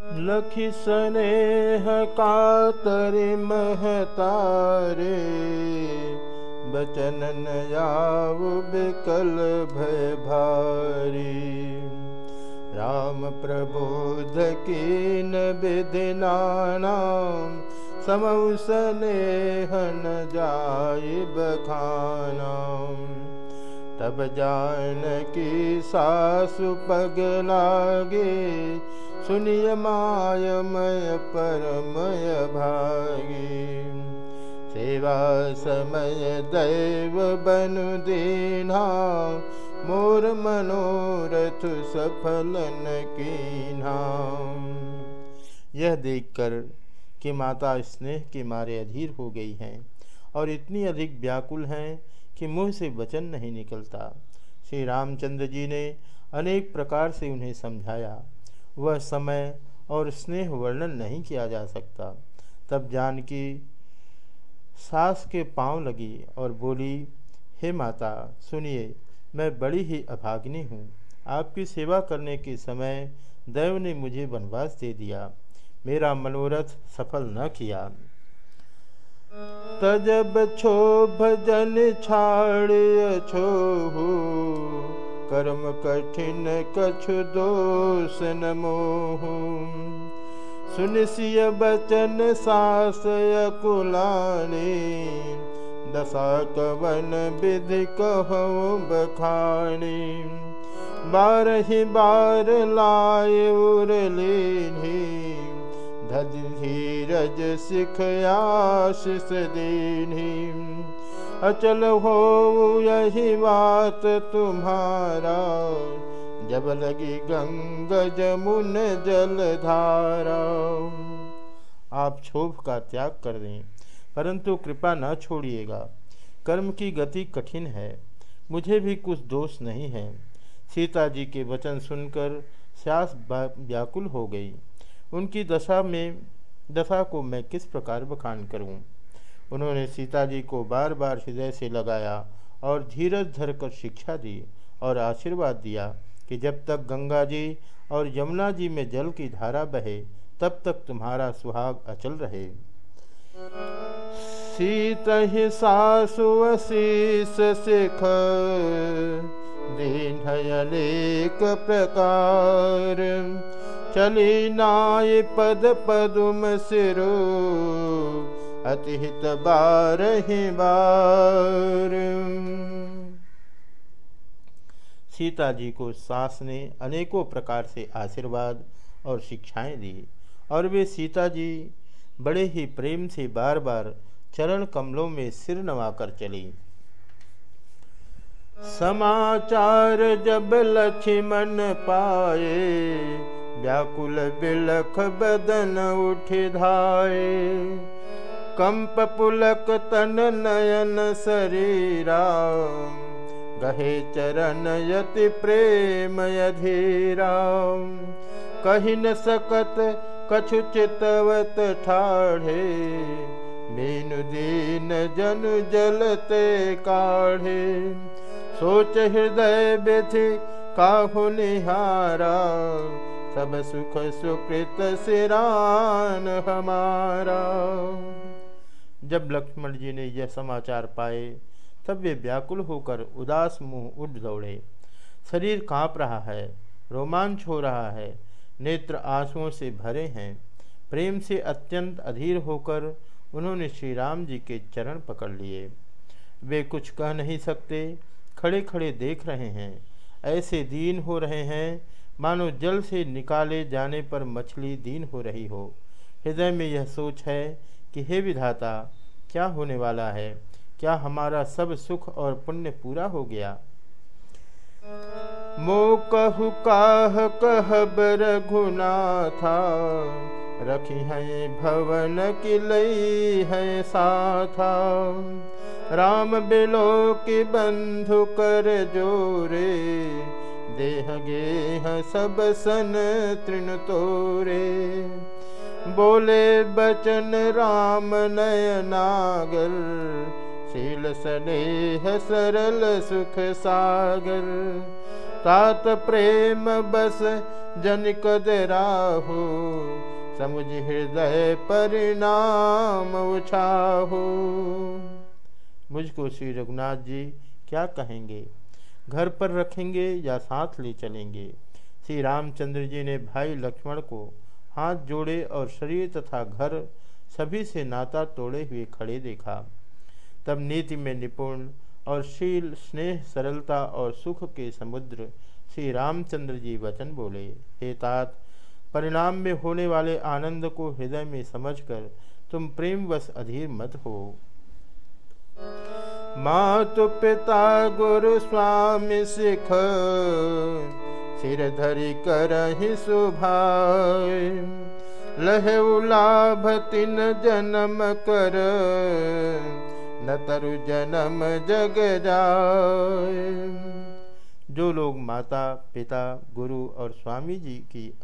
लखि स्नेह कातरि महतारे बचन बिकल भय भारी राम प्रबोध कीन विधिनानाम समौ स्नेह न जाय बखानाम तब जान की सासु पग लागे सुनिय मायमय परमय भागी। सेवा समय दैव बनु दीना मोर मनोरथ सफलन की नाम यह देखकर कि माता स्नेह के मारे अधीर हो गई हैं और इतनी अधिक व्याकुल हैं कि मुँह से वचन नहीं निकलता। श्री रामचंद्र जी ने अनेक प्रकार से उन्हें समझाया। वह समय और स्नेह वर्णन नहीं किया जा सकता। तब जानकी सास के पाँव लगी और बोली, हे माता, सुनिए, मैं बड़ी ही अभाग्नि हूँ। आपकी सेवा करने के समय देव ने मुझे वनवास दे दिया। मेरा मनोरथ सफल न किया। तजब छो भजन छाड़ छो कर्म कठिन कछु दोष न मोह। सुन बचन सासय कुलानी दशा कवन विधि कहो बखानी। बारही बार लाए उर लेनी धज धीरज सिख आशिष दीनी अचल हो यही बात तुम्हारा। जब लगी गंग जमुन जल धारा। आप क्षोभ का त्याग कर दें, परंतु कृपा न छोड़िएगा। कर्म की गति कठिन है, मुझे भी कुछ दोष नहीं है। सीता जी के वचन सुनकर श्यास व्याकुल हो गई। उनकी दशा में, दशा को मैं किस प्रकार बखान करूँ? उन्होंने सीता जी को बार बार हृदय से लगाया और धीरज धरकर शिक्षा दी और आशीर्वाद दिया कि जब तक गंगा जी और यमुना जी में जल की धारा बहे, तब तक तुम्हारा सुहाग अचल रहे। सीत ही सासु सिख दीन अनेक प्रकार। चली नाय पद पदुम सिरो अतिहित बार ही बार। सीता जी को सास ने अनेकों प्रकार से आशीर्वाद और शिक्षाएँ दी, और वे सीता जी बड़े ही प्रेम से बार बार चरण कमलों में सिर नवाकर चली। समाचार जब लक्ष्मण पाए, व्याकुल बिलख बदन उठ धाए। कंप पुलक तन नयन शरीरा। गहे चरण यति प्रेम अधीरा कही न सकत कछु चितवत ठाढ़े। मीनु दीन जनु जलते काढ़े। सोच हृदय व्यथि काहु निहारा। सब सुख सुकृत सिरान हमारा। जब लक्ष्मण जी ने यह समाचार पाए, तब वे व्याकुल होकर उदास मुँह उठ दौड़े। शरीर काँप रहा है, रोमांच हो रहा है, नेत्र आंसुओं से भरे हैं। प्रेम से अत्यंत अधीर होकर उन्होंने श्री राम जी के चरण पकड़ लिए। वे कुछ कह नहीं सकते खड़े खड़े देख रहे हैं। ऐसे दीन हो रहे हैं, मानो जल से निकाले जाने पर मछली दीन हो रही हो। हृदय में यह सोच है कि हे विधाता क्या होने वाला है? क्या हमारा सब सुख और पुण्य पूरा हो गया? मो कहु काह घुना था रखी है भवन की लई है साथा। राम बिलो की बंधु कर जोरे, देह गेह सब सन तृण तोरे। बोले, बचन राम नयनागर, शील स्नेह सरल सुख सागर। तात प्रेम बस जन कद समुझ हृदय परिणाम उछाहु। मुझको श्री रघुनाथ जी क्या कहेंगे? घर पर रखेंगे या साथ ले चलेंगे? श्री रामचंद्र जी ने भाई लक्ष्मण को हाथ जोड़े और शरीर तथा घर सभी से नाता तोड़े हुए खड़े देखा। तब नीति में निपुण और शील स्नेह, सरलता और सुख के समुद्र श्री रामचंद्र जी वचन बोले, हे तात, परिणाम में होने वाले आनंद को हृदय में समझकर तुम प्रेम प्रेमवश अधीर मत हो। मातु पिता गुरु स्वामी सिख सिर धरि कर सुभाय। लह लाभ तिन जन्म कर, न तरु जन्म जग जाय। जो लोग माता, पिता, गुरु और स्वामी जी की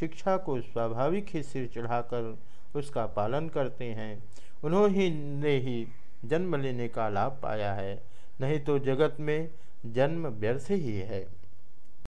शिक्षा को स्वाभाविक ही सिर चढ़ाकर उसका पालन करते हैं, उन्होंने ही जन्म लेने का लाभ पाया है। नहीं तो जगत में जन्म व्यर्थ ही है।